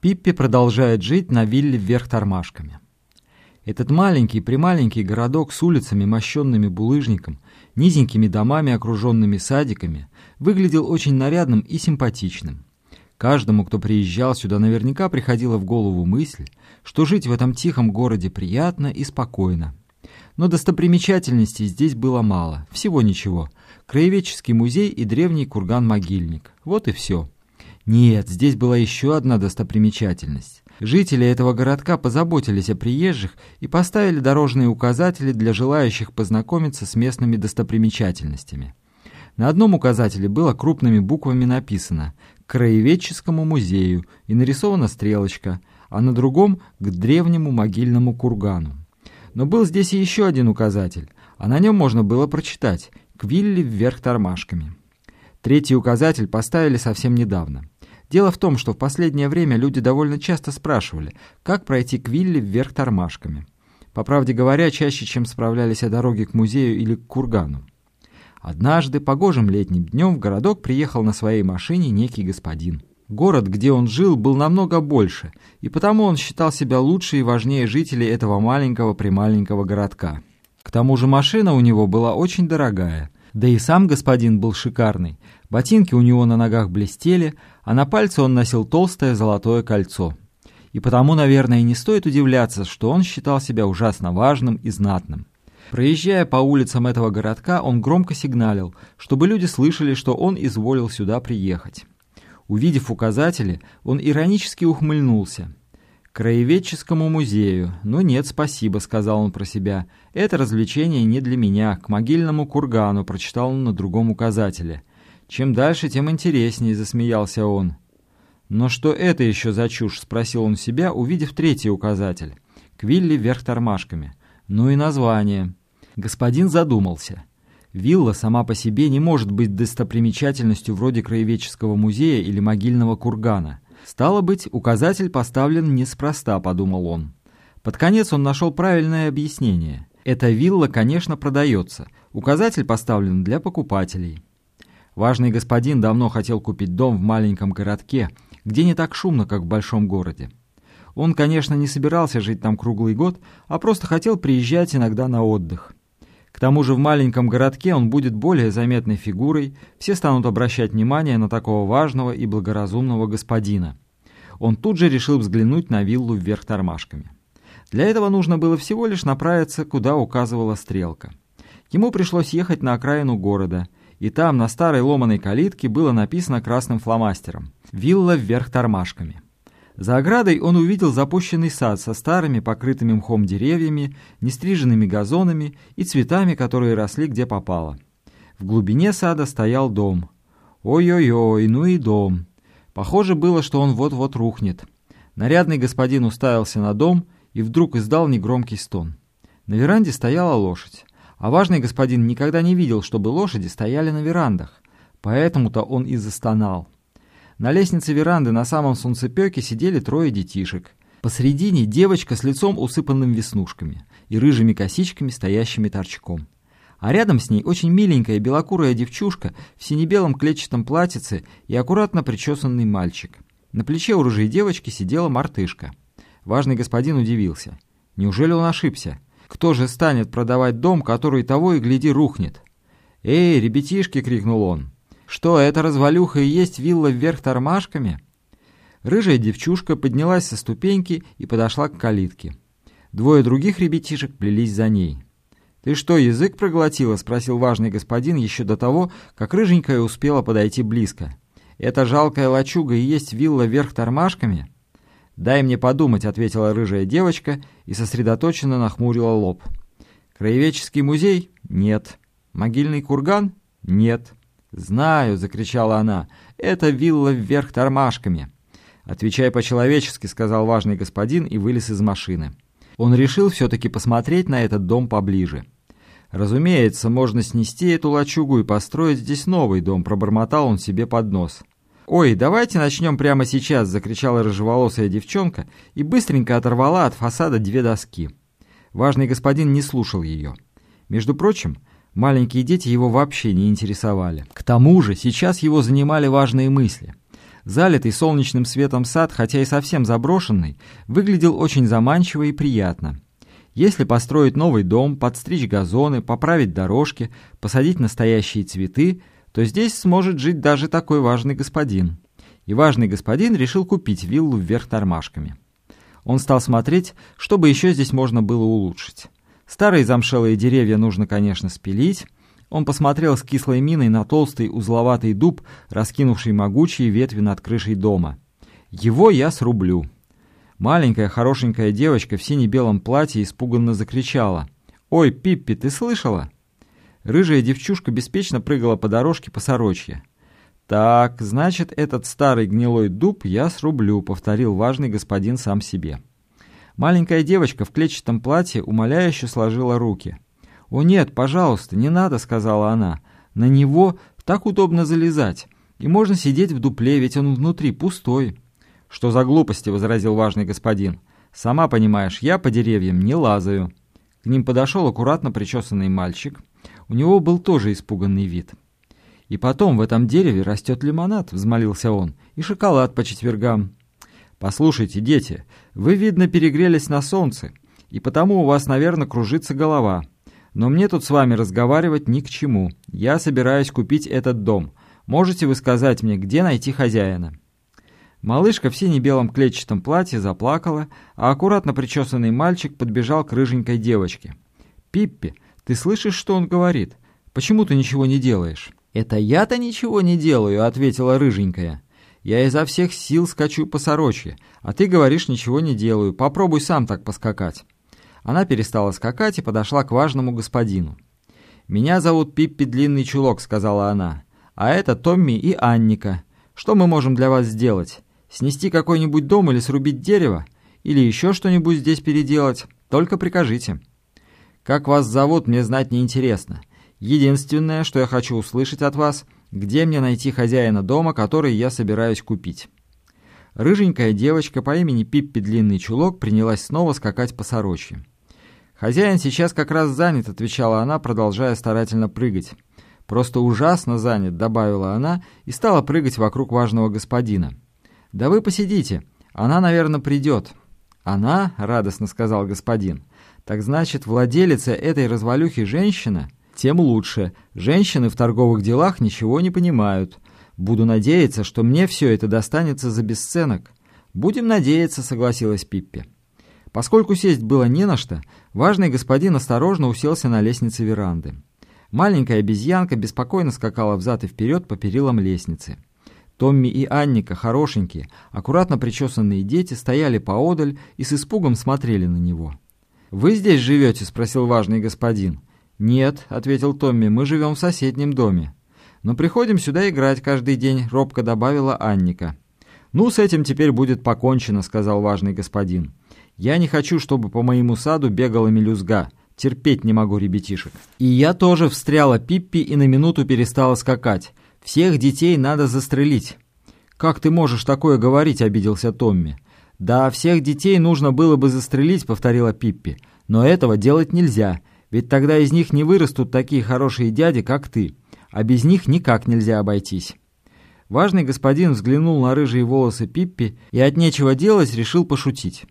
Пиппи продолжает жить на вилле вверх тормашками. Этот маленький, прималенький городок с улицами, мощенными булыжником, низенькими домами, окруженными садиками, выглядел очень нарядным и симпатичным. Каждому, кто приезжал сюда, наверняка приходила в голову мысль, что жить в этом тихом городе приятно и спокойно. Но достопримечательностей здесь было мало, всего ничего. Краеведческий музей и древний курган-могильник. Вот и все. Нет, здесь была еще одна достопримечательность. Жители этого городка позаботились о приезжих и поставили дорожные указатели для желающих познакомиться с местными достопримечательностями. На одном указателе было крупными буквами написано «К краеведческому музею» и нарисована стрелочка, а на другом — «К древнему могильному кургану». Но был здесь и еще один указатель, а на нем можно было прочитать «К вилле вверх тормашками». Третий указатель поставили совсем недавно — Дело в том, что в последнее время люди довольно часто спрашивали, как пройти к вилле вверх тормашками. По правде говоря, чаще, чем справлялись о дороге к музею или к кургану. Однажды, погожим летним днем, в городок приехал на своей машине некий господин. Город, где он жил, был намного больше, и потому он считал себя лучше и важнее жителей этого маленького-прималенького городка. К тому же машина у него была очень дорогая, да и сам господин был шикарный. Ботинки у него на ногах блестели, а на пальце он носил толстое золотое кольцо. И потому, наверное, не стоит удивляться, что он считал себя ужасно важным и знатным. Проезжая по улицам этого городка, он громко сигналил, чтобы люди слышали, что он изволил сюда приехать. Увидев указатели, он иронически ухмыльнулся. «Краеведческому музею. Ну нет, спасибо», — сказал он про себя. «Это развлечение не для меня. К могильному кургану», — прочитал он на другом указателе. «Чем дальше, тем интереснее», — засмеялся он. «Но что это еще за чушь?» — спросил он себя, увидев третий указатель. «Квилли вверх тормашками». Ну и название. Господин задумался. Вилла сама по себе не может быть достопримечательностью вроде краеведческого музея или могильного кургана. Стало быть, указатель поставлен неспроста, подумал он. Под конец он нашел правильное объяснение. Эта вилла, конечно, продается. Указатель поставлен для покупателей. Важный господин давно хотел купить дом в маленьком городке, где не так шумно, как в большом городе. Он, конечно, не собирался жить там круглый год, а просто хотел приезжать иногда на отдых. К тому же в маленьком городке он будет более заметной фигурой, все станут обращать внимание на такого важного и благоразумного господина. Он тут же решил взглянуть на виллу вверх тормашками. Для этого нужно было всего лишь направиться, куда указывала стрелка. Ему пришлось ехать на окраину города – и там на старой ломаной калитке было написано красным фломастером «Вилла вверх тормашками». За оградой он увидел запущенный сад со старыми покрытыми мхом деревьями, нестриженными газонами и цветами, которые росли где попало. В глубине сада стоял дом. Ой-ой-ой, ну и дом. Похоже было, что он вот-вот рухнет. Нарядный господин уставился на дом и вдруг издал негромкий стон. На веранде стояла лошадь. А важный господин никогда не видел, чтобы лошади стояли на верандах. Поэтому-то он и застонал. На лестнице веранды на самом солнцепеке сидели трое детишек. Посредине девочка с лицом усыпанным веснушками и рыжими косичками, стоящими торчком. А рядом с ней очень миленькая белокурая девчушка в сине-белом клетчатом платьице и аккуратно причесанный мальчик. На плече у рыжей девочки сидела мартышка. Важный господин удивился. Неужели он ошибся? Кто же станет продавать дом, который того и гляди рухнет? «Эй, ребятишки!» — крикнул он. «Что, эта развалюха и есть вилла вверх тормашками?» Рыжая девчушка поднялась со ступеньки и подошла к калитке. Двое других ребятишек плелись за ней. «Ты что, язык проглотила?» — спросил важный господин еще до того, как рыженькая успела подойти близко. «Эта жалкая лачуга и есть вилла вверх тормашками?» «Дай мне подумать», — ответила рыжая девочка и сосредоточенно нахмурила лоб. «Краеведческий музей? Нет. Могильный курган? Нет. Знаю», — закричала она, — «это вилла вверх тормашками». «Отвечай по-человечески», — сказал важный господин и вылез из машины. Он решил все-таки посмотреть на этот дом поближе. «Разумеется, можно снести эту лачугу и построить здесь новый дом», — пробормотал он себе под нос. «Ой, давайте начнем прямо сейчас!» — закричала рыжеволосая девчонка и быстренько оторвала от фасада две доски. Важный господин не слушал ее. Между прочим, маленькие дети его вообще не интересовали. К тому же сейчас его занимали важные мысли. Залитый солнечным светом сад, хотя и совсем заброшенный, выглядел очень заманчиво и приятно. Если построить новый дом, подстричь газоны, поправить дорожки, посадить настоящие цветы, то здесь сможет жить даже такой важный господин. И важный господин решил купить виллу вверх тормашками. Он стал смотреть, чтобы еще здесь можно было улучшить. Старые замшелые деревья нужно, конечно, спилить, он посмотрел с кислой миной на толстый узловатый дуб, раскинувший могучие ветви над крышей дома. «Его я срублю». Маленькая хорошенькая девочка в сине-белом платье испуганно закричала. «Ой, Пиппи, ты слышала?» Рыжая девчушка беспечно прыгала по дорожке по сорочье. «Так, значит, этот старый гнилой дуб я срублю», — повторил важный господин сам себе. Маленькая девочка в клетчатом платье умоляюще сложила руки — «О нет, пожалуйста, не надо», — сказала она. «На него так удобно залезать, и можно сидеть в дупле, ведь он внутри пустой». «Что за глупости?» — возразил важный господин. «Сама понимаешь, я по деревьям не лазаю». К ним подошел аккуратно причесанный мальчик. У него был тоже испуганный вид. «И потом, в этом дереве растет лимонад», — взмолился он, — «и шоколад по четвергам». «Послушайте, дети, вы, видно, перегрелись на солнце, и потому у вас, наверное, кружится голова». Но мне тут с вами разговаривать ни к чему. Я собираюсь купить этот дом. Можете вы сказать мне, где найти хозяина?» Малышка в сине-белом клетчатом платье заплакала, а аккуратно причесанный мальчик подбежал к рыженькой девочке. «Пиппи, ты слышишь, что он говорит? Почему ты ничего не делаешь?» «Это я-то ничего не делаю», — ответила рыженькая. «Я изо всех сил скачу по сорочье, а ты говоришь, ничего не делаю. Попробуй сам так поскакать». Она перестала скакать и подошла к важному господину. «Меня зовут Пиппи Длинный Чулок», — сказала она. «А это Томми и Анника. Что мы можем для вас сделать? Снести какой-нибудь дом или срубить дерево? Или еще что-нибудь здесь переделать? Только прикажите». «Как вас зовут, мне знать неинтересно. Единственное, что я хочу услышать от вас, где мне найти хозяина дома, который я собираюсь купить». Рыженькая девочка по имени Пиппи Длинный Чулок принялась снова скакать по сорочье. «Хозяин сейчас как раз занят», — отвечала она, продолжая старательно прыгать. «Просто ужасно занят», — добавила она и стала прыгать вокруг важного господина. «Да вы посидите, она, наверное, придет». «Она?» — радостно сказал господин. «Так значит, владелица этой развалюхи женщина?» «Тем лучше. Женщины в торговых делах ничего не понимают. Буду надеяться, что мне все это достанется за бесценок». «Будем надеяться», — согласилась Пиппи. Поскольку сесть было не на что, важный господин осторожно уселся на лестнице веранды. Маленькая обезьянка беспокойно скакала взад и вперед по перилам лестницы. Томми и Анника, хорошенькие, аккуратно причесанные дети, стояли поодаль и с испугом смотрели на него. «Вы здесь живете?» — спросил важный господин. «Нет», — ответил Томми, — «мы живем в соседнем доме». «Но приходим сюда играть каждый день», — робко добавила Анника. «Ну, с этим теперь будет покончено», — сказал важный господин. Я не хочу, чтобы по моему саду бегала мелюзга. Терпеть не могу ребятишек. И я тоже встряла Пиппи и на минуту перестала скакать. Всех детей надо застрелить. «Как ты можешь такое говорить?» — обиделся Томми. «Да, всех детей нужно было бы застрелить», — повторила Пиппи. «Но этого делать нельзя, ведь тогда из них не вырастут такие хорошие дяди, как ты, а без них никак нельзя обойтись». Важный господин взглянул на рыжие волосы Пиппи и от нечего делать решил пошутить.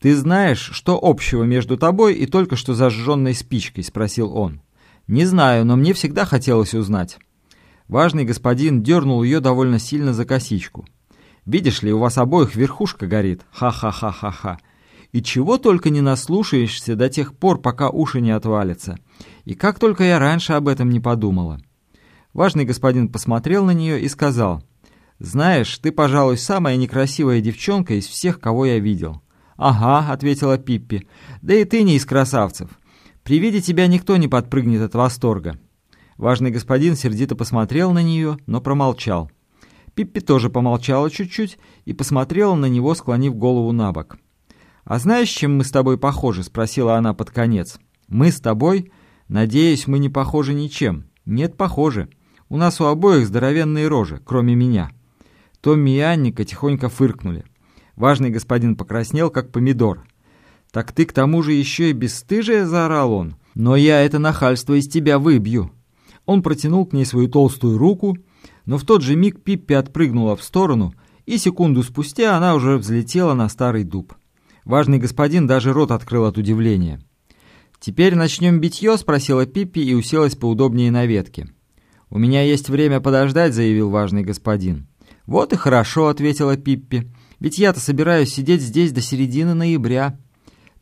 «Ты знаешь, что общего между тобой и только что зажженной спичкой?» — спросил он. «Не знаю, но мне всегда хотелось узнать». Важный господин дернул ее довольно сильно за косичку. «Видишь ли, у вас обоих верхушка горит. Ха-ха-ха-ха-ха. И чего только не наслушаешься до тех пор, пока уши не отвалятся. И как только я раньше об этом не подумала». Важный господин посмотрел на нее и сказал, «Знаешь, ты, пожалуй, самая некрасивая девчонка из всех, кого я видел. «Ага», — ответила Пиппи. «Да и ты не из красавцев. При виде тебя никто не подпрыгнет от восторга». Важный господин сердито посмотрел на нее, но промолчал. Пиппи тоже помолчала чуть-чуть и посмотрела на него, склонив голову на бок. «А знаешь, чем мы с тобой похожи?» — спросила она под конец. «Мы с тобой? Надеюсь, мы не похожи ничем. Нет, похожи. У нас у обоих здоровенные рожи, кроме меня». Томми и Анника тихонько фыркнули. Важный господин покраснел, как помидор. «Так ты к тому же еще и бесстыжая?» — заорал он. «Но я это нахальство из тебя выбью». Он протянул к ней свою толстую руку, но в тот же миг Пиппи отпрыгнула в сторону, и секунду спустя она уже взлетела на старый дуб. Важный господин даже рот открыл от удивления. «Теперь начнем битье?» — спросила Пиппи и уселась поудобнее на ветке. «У меня есть время подождать», — заявил важный господин. «Вот и хорошо», — ответила Пиппи. «Ведь я-то собираюсь сидеть здесь до середины ноября».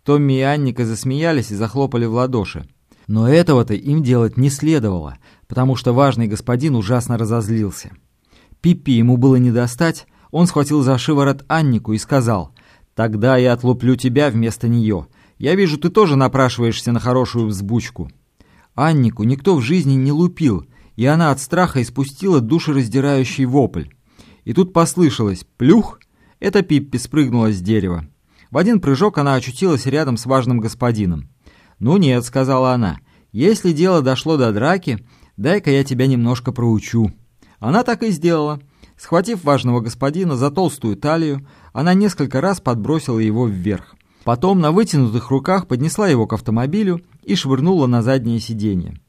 Томми и Анника засмеялись и захлопали в ладоши. Но этого-то им делать не следовало, потому что важный господин ужасно разозлился. Пиппи ему было не достать, он схватил за шиворот Аннику и сказал, «Тогда я отлуплю тебя вместо нее. Я вижу, ты тоже напрашиваешься на хорошую взбучку». Аннику никто в жизни не лупил, и она от страха испустила душераздирающий вопль. И тут послышалось «плюх!» Это Пиппи спрыгнула с дерева. В один прыжок она очутилась рядом с важным господином. «Ну нет», — сказала она, — «если дело дошло до драки, дай-ка я тебя немножко проучу». Она так и сделала. Схватив важного господина за толстую талию, она несколько раз подбросила его вверх. Потом на вытянутых руках поднесла его к автомобилю и швырнула на заднее сиденье.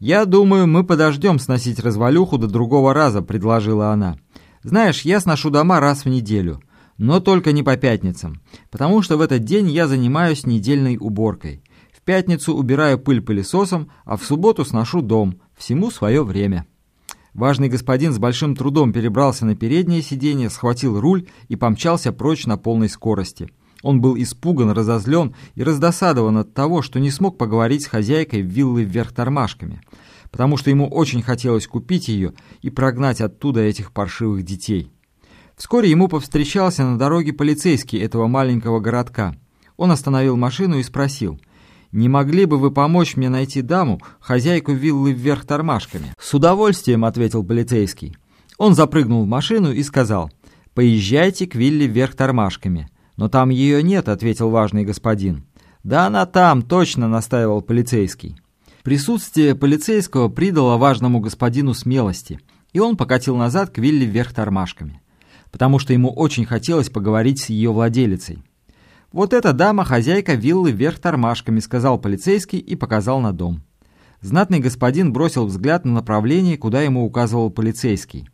«Я думаю, мы подождем сносить развалюху до другого раза», — предложила она. «Знаешь, я сношу дома раз в неделю, но только не по пятницам, потому что в этот день я занимаюсь недельной уборкой. В пятницу убираю пыль пылесосом, а в субботу сношу дом. Всему свое время». Важный господин с большим трудом перебрался на переднее сиденье, схватил руль и помчался прочь на полной скорости. Он был испуган, разозлен и раздосадован от того, что не смог поговорить с хозяйкой виллы вверх тормашками, потому что ему очень хотелось купить ее и прогнать оттуда этих паршивых детей. Вскоре ему повстречался на дороге полицейский этого маленького городка. Он остановил машину и спросил, «Не могли бы вы помочь мне найти даму, хозяйку виллы вверх тормашками?» «С удовольствием», — ответил полицейский. Он запрыгнул в машину и сказал, «Поезжайте к вилле вверх тормашками». «Но там ее нет», — ответил важный господин. «Да она там, точно», — настаивал полицейский. Присутствие полицейского придало важному господину смелости, и он покатил назад к вилле вверх тормашками, потому что ему очень хотелось поговорить с ее владелицей. «Вот эта дама хозяйка виллы вверх тормашками», — сказал полицейский и показал на дом. Знатный господин бросил взгляд на направление, куда ему указывал полицейский.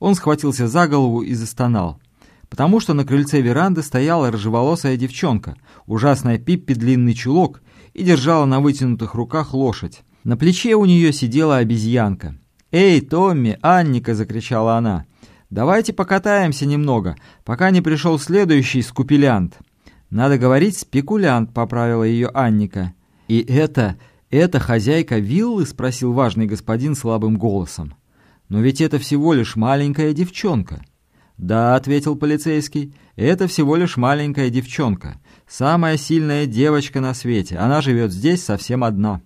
Он схватился за голову и застонал, потому что на крыльце веранды стояла рыжеволосая девчонка, ужасная Пиппи длинный чулок, и держала на вытянутых руках лошадь. На плече у нее сидела обезьянка. «Эй, Томми, Анника!» — закричала она. «Давайте покатаемся немного, пока не пришел следующий скупилянт». «Надо говорить спекулянт», — поправила ее Анника. «И это... это хозяйка виллы?» — спросил важный господин слабым голосом. «Но ведь это всего лишь маленькая девчонка». «Да», — ответил полицейский, — «это всего лишь маленькая девчонка. Самая сильная девочка на свете. Она живет здесь совсем одна».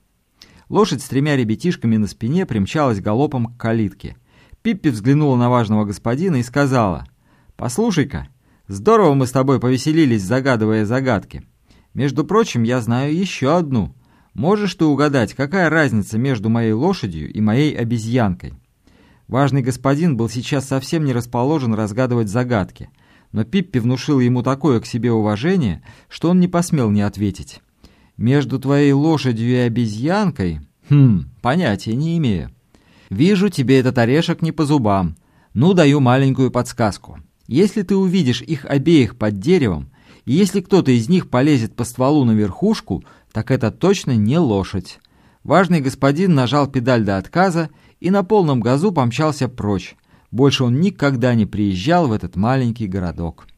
Лошадь с тремя ребятишками на спине примчалась галопом к калитке. Пиппи взглянула на важного господина и сказала, «Послушай-ка, Здорово мы с тобой повеселились, загадывая загадки. Между прочим, я знаю еще одну. Можешь ты угадать, какая разница между моей лошадью и моей обезьянкой?» Важный господин был сейчас совсем не расположен разгадывать загадки, но Пиппи внушил ему такое к себе уважение, что он не посмел не ответить. «Между твоей лошадью и обезьянкой? Хм, понятия не имею. Вижу, тебе этот орешек не по зубам. Ну, даю маленькую подсказку. Если ты увидишь их обеих под деревом, и если кто-то из них полезет по стволу на верхушку, так это точно не лошадь. Важный господин нажал педаль до отказа и на полном газу помчался прочь. Больше он никогда не приезжал в этот маленький городок.